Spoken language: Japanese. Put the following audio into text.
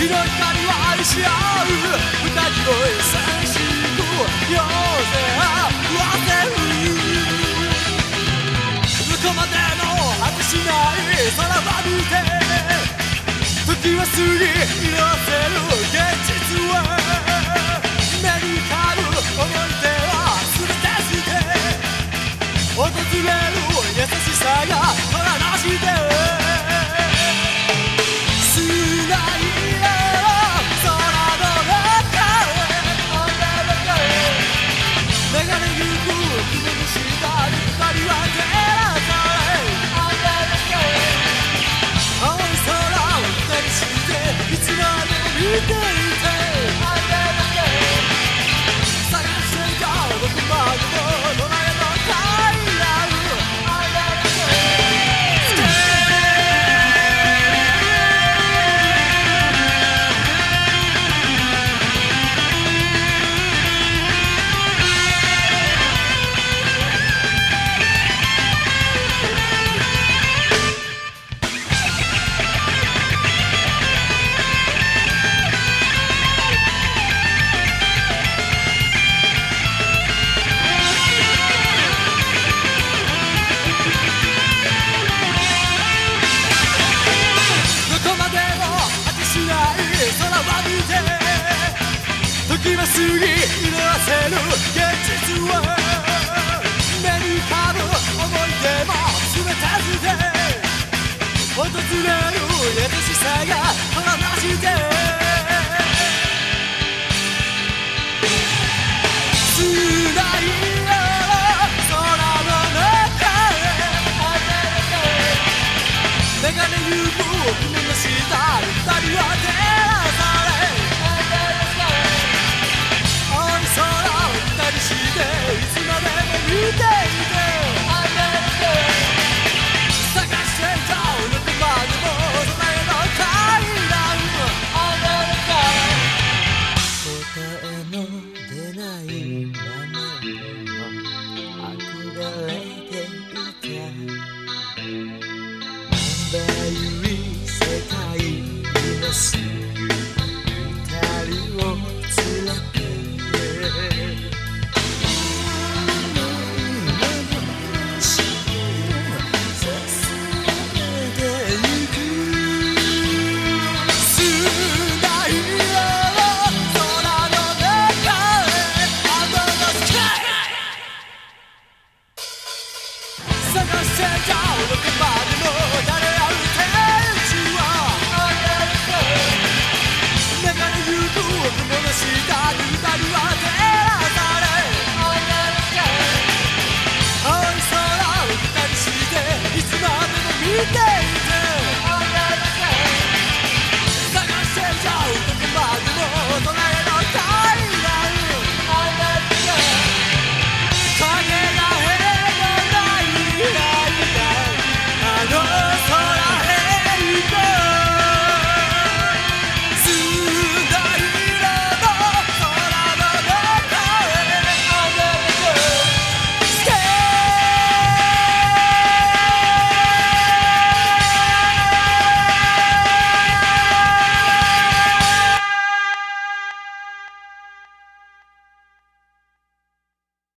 日の光は愛し合う歌声戦士と夜勢合わせる。どこまでも果てしない空ば見て時は過ぎ色あせるが話して。繋いメガネ UFO your